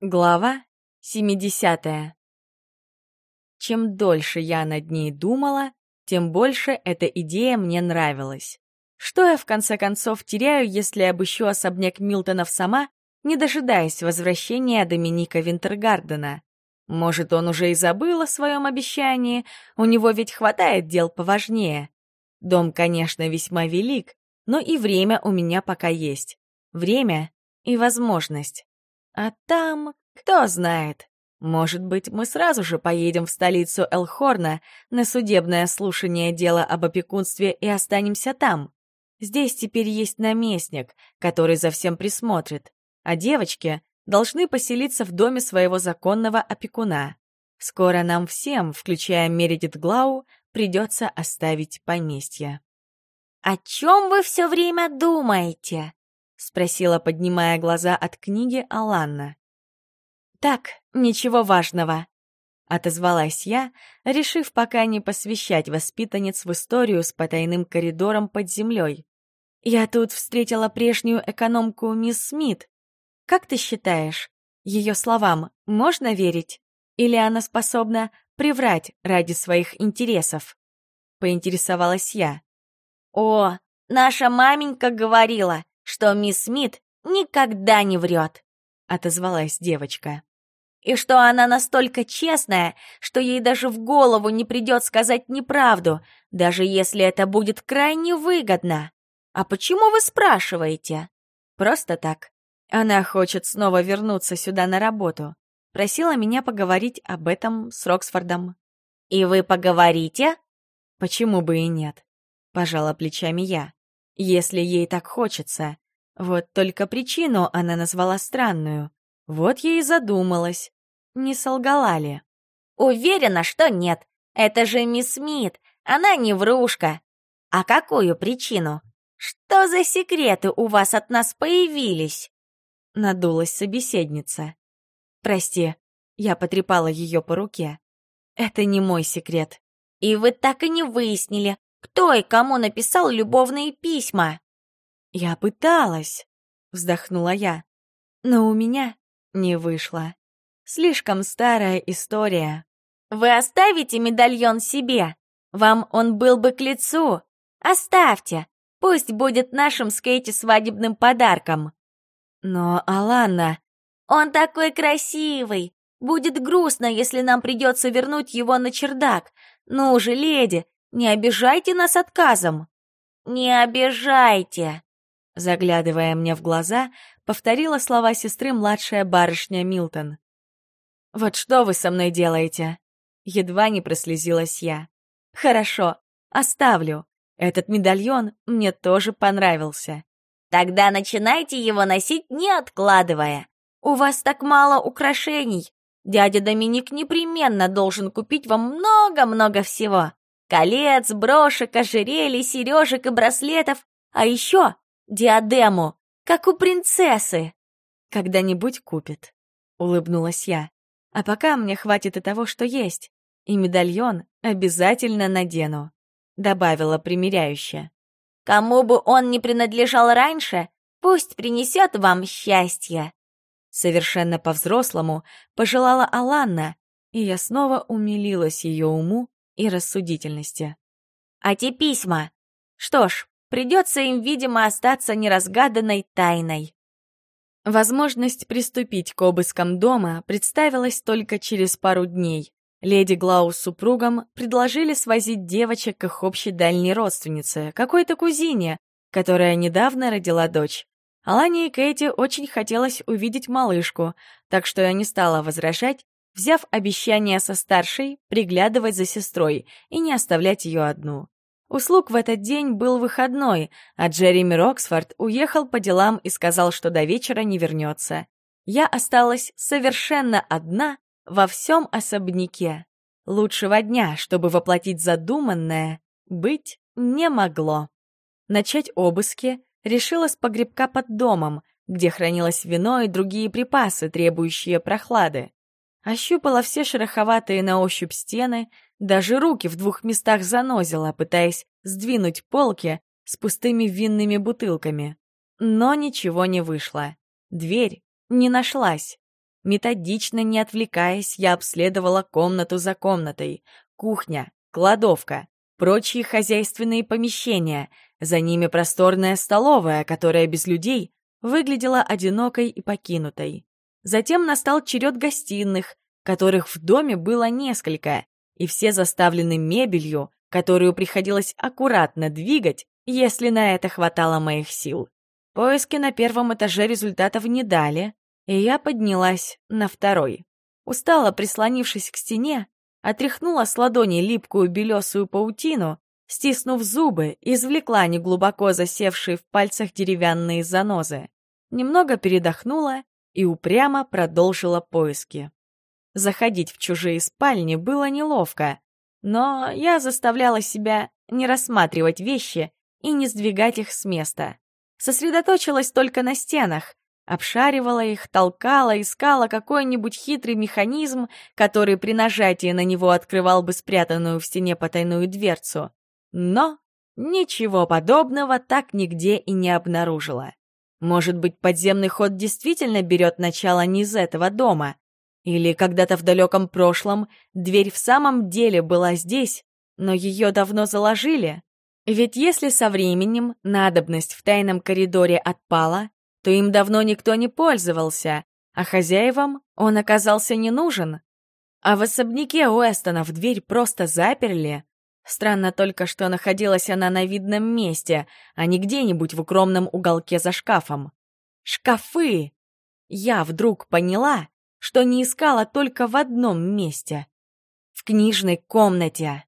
Глава 70. Чем дольше я над ней думала, тем больше эта идея мне нравилась. Что я в конце концов теряю, если обыщу особняк Милтонов сама, не дожидаясь возвращения Доминика Винтергардена? Может, он уже и забыл о своем обещании, у него ведь хватает дел поважнее. Дом, конечно, весьма велик, но и время у меня пока есть. Время и возможность. А там, кто знает, может быть, мы сразу же поедем в столицу Элхорна на судебное слушание дела об опекунстве и останемся там. Здесь теперь есть наместник, который за всем присмотрит, а девочки должны поселиться в доме своего законного опекуна. Скоро нам всем, включая Мередит Глау, придется оставить поместье. «О чем вы все время думаете?» — спросила, поднимая глаза от книги Аланна. «Так, ничего важного», — отозвалась я, решив пока не посвящать воспитанниц в историю с потайным коридором под землей. «Я тут встретила прежнюю экономку мисс Смит. Как ты считаешь, ее словам можно верить? Или она способна приврать ради своих интересов?» — поинтересовалась я. «О, наша маменька говорила, что мисс Смит никогда не врет», — отозвалась девочка. «И что она настолько честная, что ей даже в голову не придет сказать неправду, даже если это будет крайне выгодно. А почему вы спрашиваете?» «Просто так. Она хочет снова вернуться сюда на работу. Просила меня поговорить об этом с Роксфордом». «И вы поговорите?» «Почему бы и нет?» — пожала плечами я если ей так хочется. Вот только причину она назвала странную. Вот я и задумалась. Не солгала ли? Уверена, что нет. Это же мисс Смит. Она не врушка. А какую причину? Что за секреты у вас от нас появились? Надулась собеседница. Прости, я потрепала ее по руке. Это не мой секрет. И вы так и не выяснили, кто и кому написал любовные письма?» «Я пыталась», — вздохнула я, — «но у меня не вышло. Слишком старая история». «Вы оставите медальон себе? Вам он был бы к лицу. Оставьте, пусть будет нашим с Кейти свадебным подарком». «Но, Алана...» «Он такой красивый! Будет грустно, если нам придется вернуть его на чердак. Ну же, леди, не обижайте нас отказом!» «Не обижайте!» Заглядывая мне в глаза, повторила слова сестры младшая барышня Милтон. «Вот что вы со мной делаете?» Едва не прослезилась я. «Хорошо, оставлю. Этот медальон мне тоже понравился». «Тогда начинайте его носить, не откладывая. У вас так мало украшений. Дядя Доминик непременно должен купить вам много-много всего. Колец, брошек, ожерелий, сережек и браслетов, а еще диадему, как у принцессы. Когда-нибудь купит, улыбнулась я. А пока мне хватит и того, что есть. И медальон обязательно надену, добавила примиряюще. Кому бы он ни принадлежал раньше, пусть принесет вам счастье. Совершенно по-взрослому пожелала Аланна, и я снова умилилась ее уму и рассудительности. А те письма? Что ж, придется им, видимо, остаться неразгаданной тайной. Возможность приступить к обыскам дома представилась только через пару дней. Леди Глау с супругом предложили свозить девочек к их общей дальней родственнице, какой-то кузине, которая недавно родила дочь. Алане и Кэти очень хотелось увидеть малышку, так что я не стала возражать взяв обещание со старшей приглядывать за сестрой и не оставлять ее одну. Услуг в этот день был выходной, а Джереми Роксфорд уехал по делам и сказал, что до вечера не вернется. Я осталась совершенно одна во всем особняке. Лучшего дня, чтобы воплотить задуманное, быть не могло. Начать обыски решила с погребка под домом, где хранилось вино и другие припасы, требующие прохлады. Ощупала все шероховатые на ощупь стены, даже руки в двух местах занозила, пытаясь сдвинуть полки с пустыми винными бутылками. Но ничего не вышло. Дверь не нашлась. Методично, не отвлекаясь, я обследовала комнату за комнатой. Кухня, кладовка, прочие хозяйственные помещения. За ними просторная столовая, которая без людей выглядела одинокой и покинутой. Затем настал черед гостиных, которых в доме было несколько, и все заставлены мебелью, которую приходилось аккуратно двигать, если на это хватало моих сил. Поиски на первом этаже результатов не дали, и я поднялась на второй. Устала, прислонившись к стене, отряхнула с ладони липкую белесую паутину, стиснув зубы, извлекла неглубоко засевшие в пальцах деревянные занозы. Немного передохнула и упрямо продолжила поиски. Заходить в чужие спальни было неловко, но я заставляла себя не рассматривать вещи и не сдвигать их с места. Сосредоточилась только на стенах, обшаривала их, толкала, искала какой-нибудь хитрый механизм, который при нажатии на него открывал бы спрятанную в стене потайную дверцу. Но ничего подобного так нигде и не обнаружила. Может быть, подземный ход действительно берет начало не из этого дома? Или когда-то в далеком прошлом дверь в самом деле была здесь, но ее давно заложили? Ведь если со временем надобность в тайном коридоре отпала, то им давно никто не пользовался, а хозяевам он оказался не нужен. А в особняке Уэстонов дверь просто заперли. Странно только, что находилась она на видном месте, а не где-нибудь в укромном уголке за шкафом. Шкафы! Я вдруг поняла, что не искала только в одном месте — в книжной комнате.